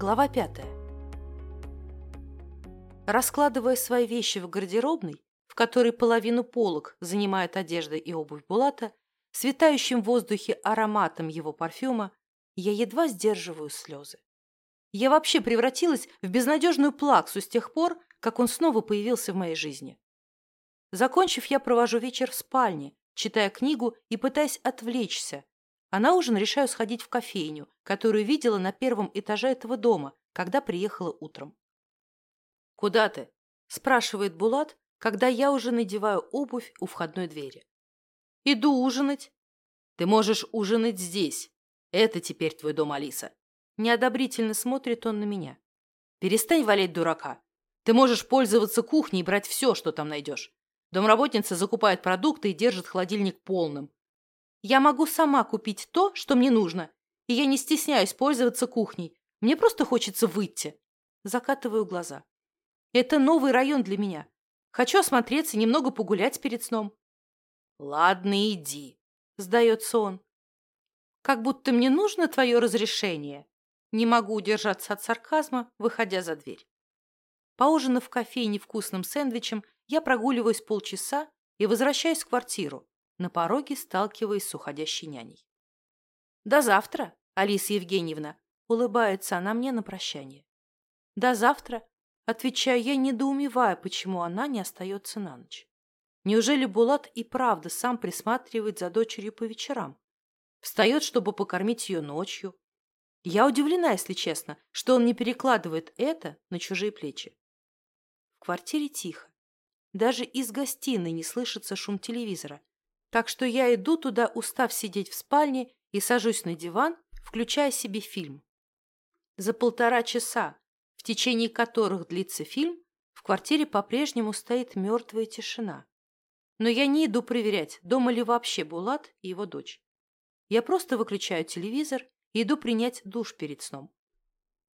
Глава пятая. Раскладывая свои вещи в гардеробной, в которой половину полок занимает одежда и обувь Булата, с витающим в воздухе ароматом его парфюма, я едва сдерживаю слезы. Я вообще превратилась в безнадежную плаксу с тех пор, как он снова появился в моей жизни. Закончив, я провожу вечер в спальне, читая книгу и пытаясь отвлечься. А на ужин решаю сходить в кофейню, которую видела на первом этаже этого дома, когда приехала утром. «Куда ты?» – спрашивает Булат, когда я уже надеваю обувь у входной двери. «Иду ужинать». «Ты можешь ужинать здесь. Это теперь твой дом, Алиса». Неодобрительно смотрит он на меня. «Перестань валять дурака. Ты можешь пользоваться кухней и брать все, что там найдешь. Домработница закупает продукты и держит холодильник полным. Я могу сама купить то, что мне нужно, и я не стесняюсь пользоваться кухней. Мне просто хочется выйти. Закатываю глаза. Это новый район для меня. Хочу осмотреться, немного погулять перед сном. Ладно, иди, сдается он. Как будто мне нужно твое разрешение. Не могу удержаться от сарказма, выходя за дверь. Поужинав в кофейне вкусным сэндвичем, я прогуливаюсь полчаса и возвращаюсь в квартиру. На пороге сталкиваясь с уходящей няней. «До завтра, Алиса Евгеньевна!» — улыбается она мне на прощание. «До завтра!» — отвечаю я, недоумевая, почему она не остается на ночь. Неужели Булат и правда сам присматривает за дочерью по вечерам? Встает, чтобы покормить ее ночью. Я удивлена, если честно, что он не перекладывает это на чужие плечи. В квартире тихо. Даже из гостиной не слышится шум телевизора. Так что я иду туда, устав сидеть в спальне, и сажусь на диван, включая себе фильм. За полтора часа, в течение которых длится фильм, в квартире по-прежнему стоит мертвая тишина. Но я не иду проверять, дома ли вообще Булат и его дочь. Я просто выключаю телевизор и иду принять душ перед сном.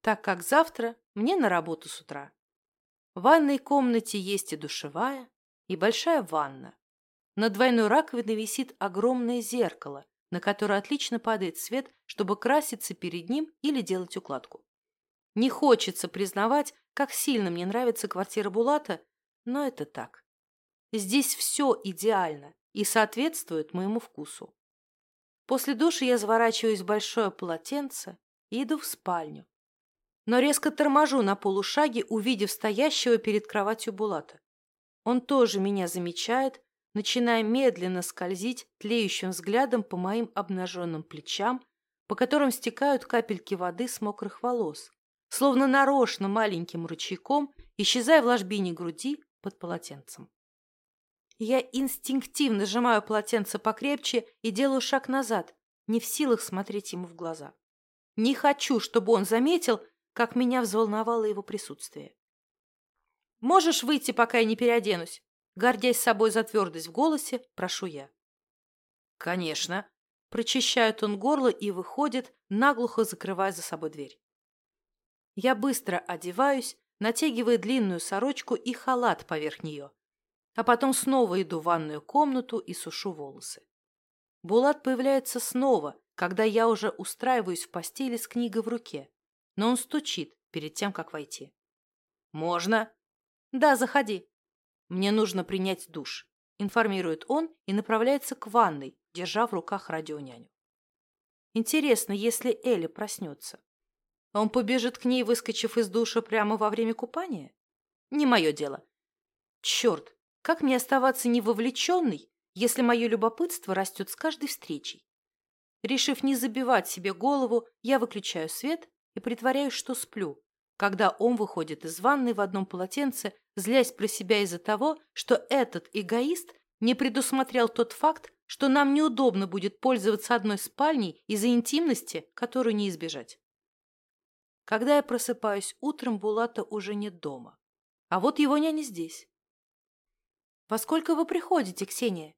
Так как завтра мне на работу с утра. В ванной комнате есть и душевая, и большая ванна. На двойной раковиной висит огромное зеркало, на которое отлично падает свет, чтобы краситься перед ним или делать укладку. Не хочется признавать, как сильно мне нравится квартира Булата, но это так. Здесь все идеально и соответствует моему вкусу. После душа я заворачиваюсь в большое полотенце и иду в спальню, но резко торможу на полушаге, увидев стоящего перед кроватью Булата. Он тоже меня замечает, начиная медленно скользить тлеющим взглядом по моим обнаженным плечам, по которым стекают капельки воды с мокрых волос, словно нарочно маленьким ручейком, исчезая в ложбине груди под полотенцем. Я инстинктивно сжимаю полотенце покрепче и делаю шаг назад, не в силах смотреть ему в глаза. Не хочу, чтобы он заметил, как меня взволновало его присутствие. «Можешь выйти, пока я не переоденусь?» Гордясь собой за твердость в голосе, прошу я. «Конечно!» Прочищает он горло и выходит, наглухо закрывая за собой дверь. Я быстро одеваюсь, натягивая длинную сорочку и халат поверх нее, а потом снова иду в ванную комнату и сушу волосы. Булат появляется снова, когда я уже устраиваюсь в постели с книгой в руке но он стучит перед тем, как войти. «Можно?» «Да, заходи». «Мне нужно принять душ», — информирует он и направляется к ванной, держа в руках радионяню. Интересно, если Элли проснется. Он побежит к ней, выскочив из душа прямо во время купания? Не мое дело. Черт, как мне оставаться невовлеченной, если мое любопытство растет с каждой встречей? Решив не забивать себе голову, я выключаю свет и притворяюсь, что сплю, когда он выходит из ванной в одном полотенце, злясь про себя из-за того, что этот эгоист не предусмотрел тот факт, что нам неудобно будет пользоваться одной спальней из-за интимности, которую не избежать. Когда я просыпаюсь утром, Булата уже нет дома. А вот его няня здесь. «Во сколько вы приходите, Ксения?»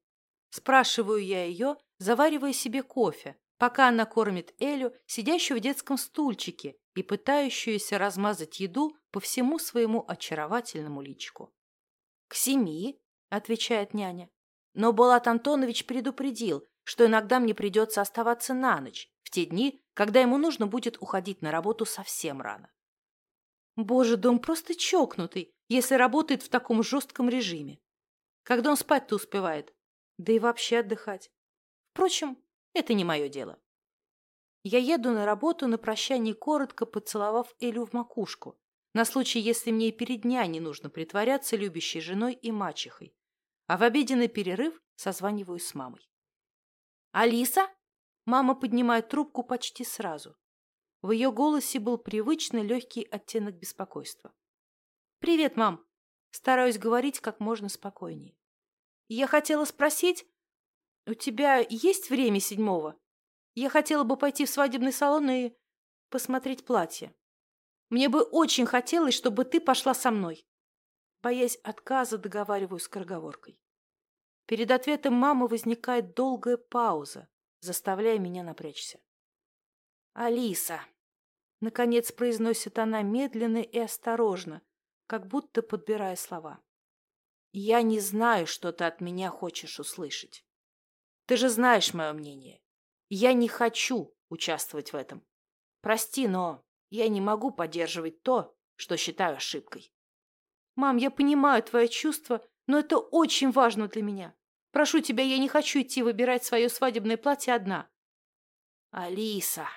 Спрашиваю я ее, заваривая себе кофе, пока она кормит Элю, сидящую в детском стульчике и пытающуюся размазать еду по всему своему очаровательному личику. — К семи, — отвечает няня. Но Булат Антонович предупредил, что иногда мне придется оставаться на ночь, в те дни, когда ему нужно будет уходить на работу совсем рано. Боже, да он просто чокнутый, если работает в таком жестком режиме. Когда он спать-то успевает? Да и вообще отдыхать. Впрочем, это не мое дело. Я еду на работу на прощание коротко поцеловав Элю в макушку, на случай, если мне и перед дня не нужно притворяться любящей женой и мачехой. А в обеденный перерыв созваниваюсь с мамой. «Алиса?» Мама поднимает трубку почти сразу. В ее голосе был привычный легкий оттенок беспокойства. «Привет, мам!» Стараюсь говорить как можно спокойнее. «Я хотела спросить, у тебя есть время седьмого? Я хотела бы пойти в свадебный салон и посмотреть платье. Мне бы очень хотелось, чтобы ты пошла со мной». Боясь отказа, договариваю скороговоркой. Перед ответом мамы возникает долгая пауза, заставляя меня напрячься. «Алиса!» — наконец произносит она медленно и осторожно, как будто подбирая слова. «Я не знаю, что ты от меня хочешь услышать. Ты же знаешь мое мнение. Я не хочу участвовать в этом. Прости, но я не могу поддерживать то, что считаю ошибкой. Мам, я понимаю твои чувства, но это очень важно для меня. Прошу тебя, я не хочу идти выбирать свое свадебное платье одна. Алиса.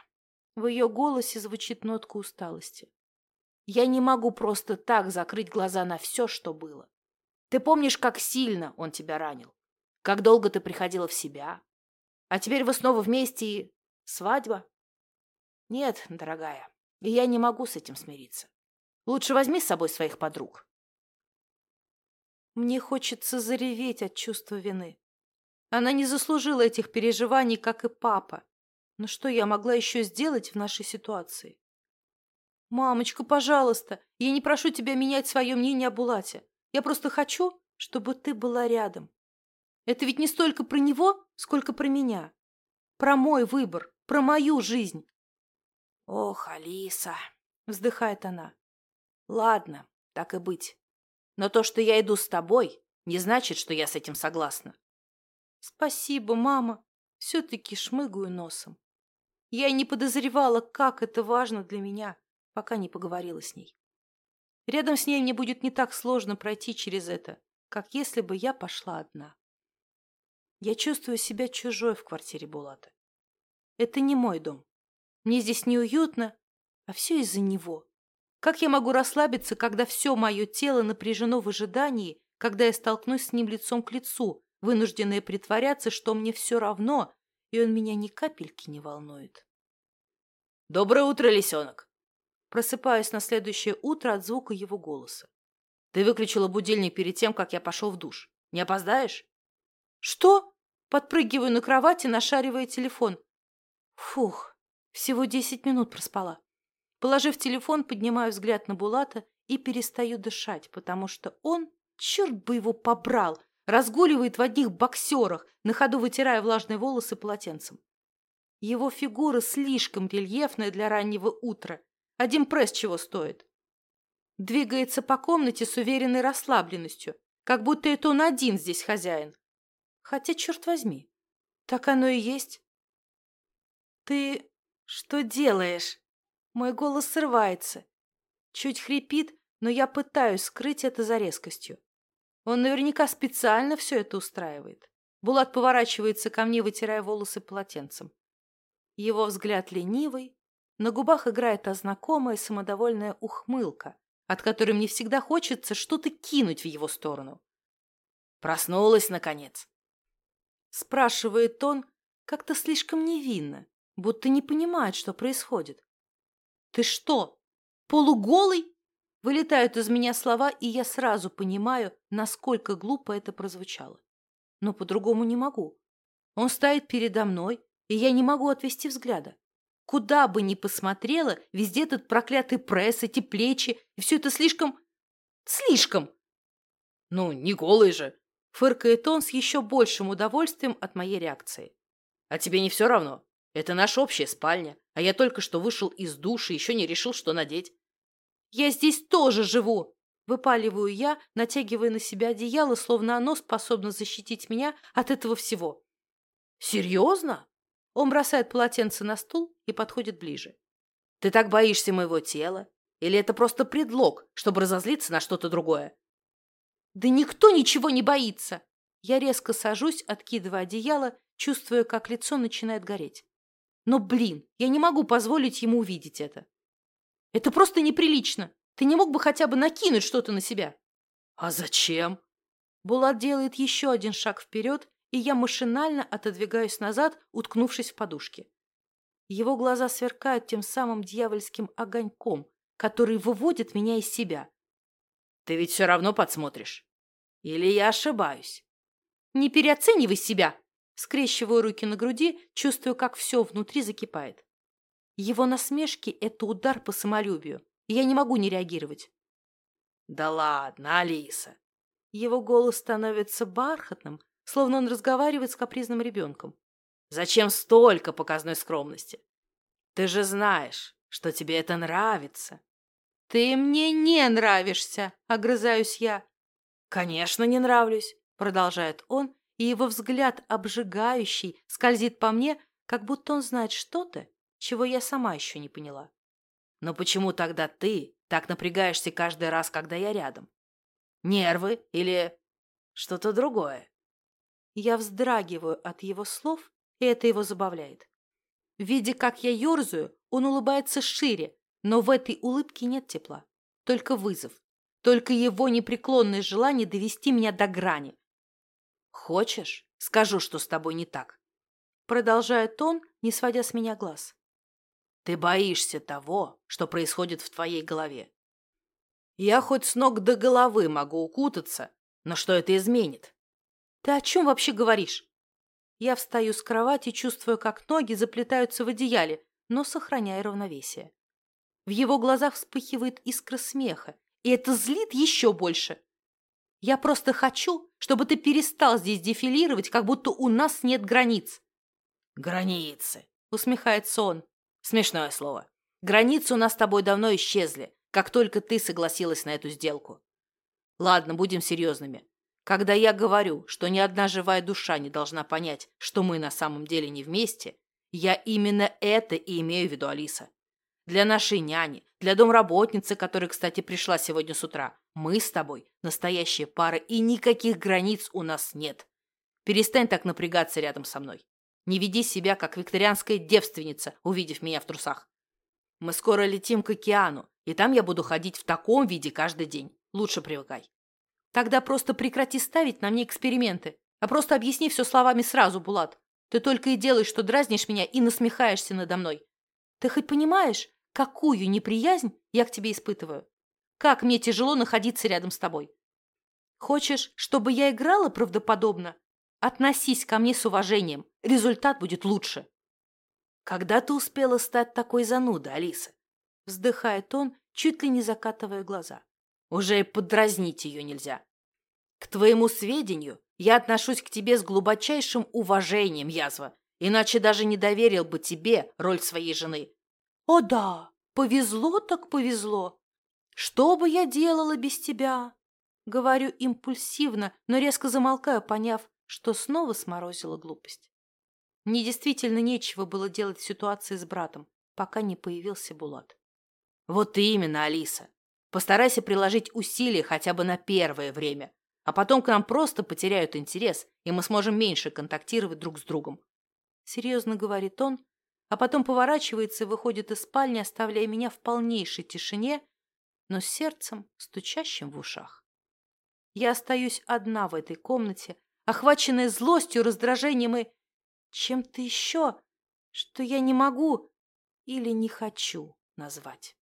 В ее голосе звучит нотка усталости. Я не могу просто так закрыть глаза на все, что было. Ты помнишь, как сильно он тебя ранил? Как долго ты приходила в себя? А теперь вы снова вместе и... Свадьба? Нет, дорогая, я не могу с этим смириться. Лучше возьми с собой своих подруг. Мне хочется зареветь от чувства вины. Она не заслужила этих переживаний, как и папа. Но что я могла еще сделать в нашей ситуации? «Мамочка, пожалуйста, я не прошу тебя менять свое мнение о Булате. Я просто хочу, чтобы ты была рядом. Это ведь не столько про него, сколько про меня. Про мой выбор, про мою жизнь». «Ох, Алиса!» — вздыхает она. «Ладно, так и быть. Но то, что я иду с тобой, не значит, что я с этим согласна. Спасибо, мама. Все-таки шмыгаю носом. Я и не подозревала, как это важно для меня, пока не поговорила с ней. Рядом с ней мне будет не так сложно пройти через это, как если бы я пошла одна. Я чувствую себя чужой в квартире Булата. Это не мой дом. Мне здесь неуютно, а все из-за него. Как я могу расслабиться, когда все мое тело напряжено в ожидании, когда я столкнусь с ним лицом к лицу, вынужденная притворяться, что мне все равно, и он меня ни капельки не волнует? «Доброе утро, лисенок!» Просыпаюсь на следующее утро от звука его голоса. «Ты выключила будильник перед тем, как я пошел в душ. Не опоздаешь?» «Что?» Подпрыгиваю на кровати, нашаривая телефон. Фух, всего десять минут проспала. Положив телефон, поднимаю взгляд на Булата и перестаю дышать, потому что он, черт бы его побрал, разгуливает в одних боксерах, на ходу вытирая влажные волосы полотенцем. Его фигура слишком рельефная для раннего утра. Один пресс чего стоит. Двигается по комнате с уверенной расслабленностью, как будто это он один здесь хозяин. Хотя, черт возьми, так оно и есть. «Ты что делаешь?» Мой голос срывается. Чуть хрипит, но я пытаюсь скрыть это за резкостью. Он наверняка специально все это устраивает. Булат поворачивается ко мне, вытирая волосы полотенцем. Его взгляд ленивый, на губах играет та знакомая самодовольная ухмылка, от которой мне всегда хочется что-то кинуть в его сторону. «Проснулась, наконец!» Спрашивает он как-то слишком невинно, будто не понимает, что происходит. «Ты что, полуголый?» Вылетают из меня слова, и я сразу понимаю, насколько глупо это прозвучало. Но по-другому не могу. Он стоит передо мной, и я не могу отвести взгляда. Куда бы ни посмотрела, везде этот проклятый пресс, эти плечи, и все это слишком... слишком. Ну, не голый же, фыркает он с еще большим удовольствием от моей реакции. А тебе не все равно? Это наша общая спальня, а я только что вышел из души еще не решил, что надеть. Я здесь тоже живу!» Выпаливаю я, натягивая на себя одеяло, словно оно способно защитить меня от этого всего. «Серьезно?» Он бросает полотенце на стул и подходит ближе. «Ты так боишься моего тела? Или это просто предлог, чтобы разозлиться на что-то другое? Да никто ничего не боится. Я резко сажусь, откидывая одеяло, чувствуя, как лицо начинает гореть. Но, блин, я не могу позволить ему увидеть это. Это просто неприлично. Ты не мог бы хотя бы накинуть что-то на себя? А зачем? Булат делает еще один шаг вперед, и я машинально отодвигаюсь назад, уткнувшись в подушки. Его глаза сверкают тем самым дьявольским огоньком, который выводит меня из себя. Ты ведь все равно подсмотришь. Или я ошибаюсь? Не переоценивай себя! Скрещиваю руки на груди, чувствую, как все внутри закипает. Его насмешки — это удар по самолюбию, и я не могу не реагировать. Да ладно, Алиса. Его голос становится бархатным, словно он разговаривает с капризным ребенком. Зачем столько показной скромности? Ты же знаешь, что тебе это нравится. Ты мне не нравишься, огрызаюсь я. Конечно, не нравлюсь, продолжает он, и его взгляд обжигающий скользит по мне, как будто он знает что-то, чего я сама еще не поняла. Но почему тогда ты так напрягаешься каждый раз, когда я рядом? Нервы или что-то другое? Я вздрагиваю от его слов, и это его забавляет. Видя, как я ерзаю, он улыбается шире, но в этой улыбке нет тепла, только вызов, только его непреклонное желание довести меня до грани. «Хочешь, скажу, что с тобой не так?» Продолжает он, не сводя с меня глаз. «Ты боишься того, что происходит в твоей голове. Я хоть с ног до головы могу укутаться, но что это изменит? Ты о чем вообще говоришь? Я встаю с кровати, чувствую, как ноги заплетаются в одеяле, но сохраняя равновесие. В его глазах вспыхивает искра смеха, и это злит еще больше. Я просто хочу, чтобы ты перестал здесь дефилировать, как будто у нас нет границ. Границы, усмехается он. Смешное слово. Границы у нас с тобой давно исчезли, как только ты согласилась на эту сделку. Ладно, будем серьезными. Когда я говорю, что ни одна живая душа не должна понять, что мы на самом деле не вместе, я именно это и имею в виду, Алиса. Для нашей няни, для домработницы, которая, кстати, пришла сегодня с утра, мы с тобой настоящая пара, и никаких границ у нас нет. Перестань так напрягаться рядом со мной. Не веди себя, как викторианская девственница, увидев меня в трусах. Мы скоро летим к океану, и там я буду ходить в таком виде каждый день. Лучше привыкай. Тогда просто прекрати ставить на мне эксперименты, а просто объясни все словами сразу, Булат. Ты только и делаешь, что дразнишь меня и насмехаешься надо мной. Ты хоть понимаешь, какую неприязнь я к тебе испытываю? Как мне тяжело находиться рядом с тобой? Хочешь, чтобы я играла правдоподобно? Относись ко мне с уважением. Результат будет лучше. Когда ты успела стать такой занудой, Алиса? Вздыхает он, чуть ли не закатывая глаза. Уже и подразнить ее нельзя. К твоему сведению, я отношусь к тебе с глубочайшим уважением, язва, иначе даже не доверил бы тебе роль своей жены. О да, повезло так повезло. Что бы я делала без тебя? Говорю импульсивно, но резко замолкаю, поняв, что снова сморозила глупость. Мне действительно нечего было делать в ситуации с братом, пока не появился Булат. Вот именно, Алиса. Постарайся приложить усилия хотя бы на первое время, а потом к нам просто потеряют интерес, и мы сможем меньше контактировать друг с другом. Серьезно говорит он, а потом поворачивается и выходит из спальни, оставляя меня в полнейшей тишине, но с сердцем, стучащим в ушах. Я остаюсь одна в этой комнате, охваченная злостью, раздражением и чем-то еще, что я не могу или не хочу назвать.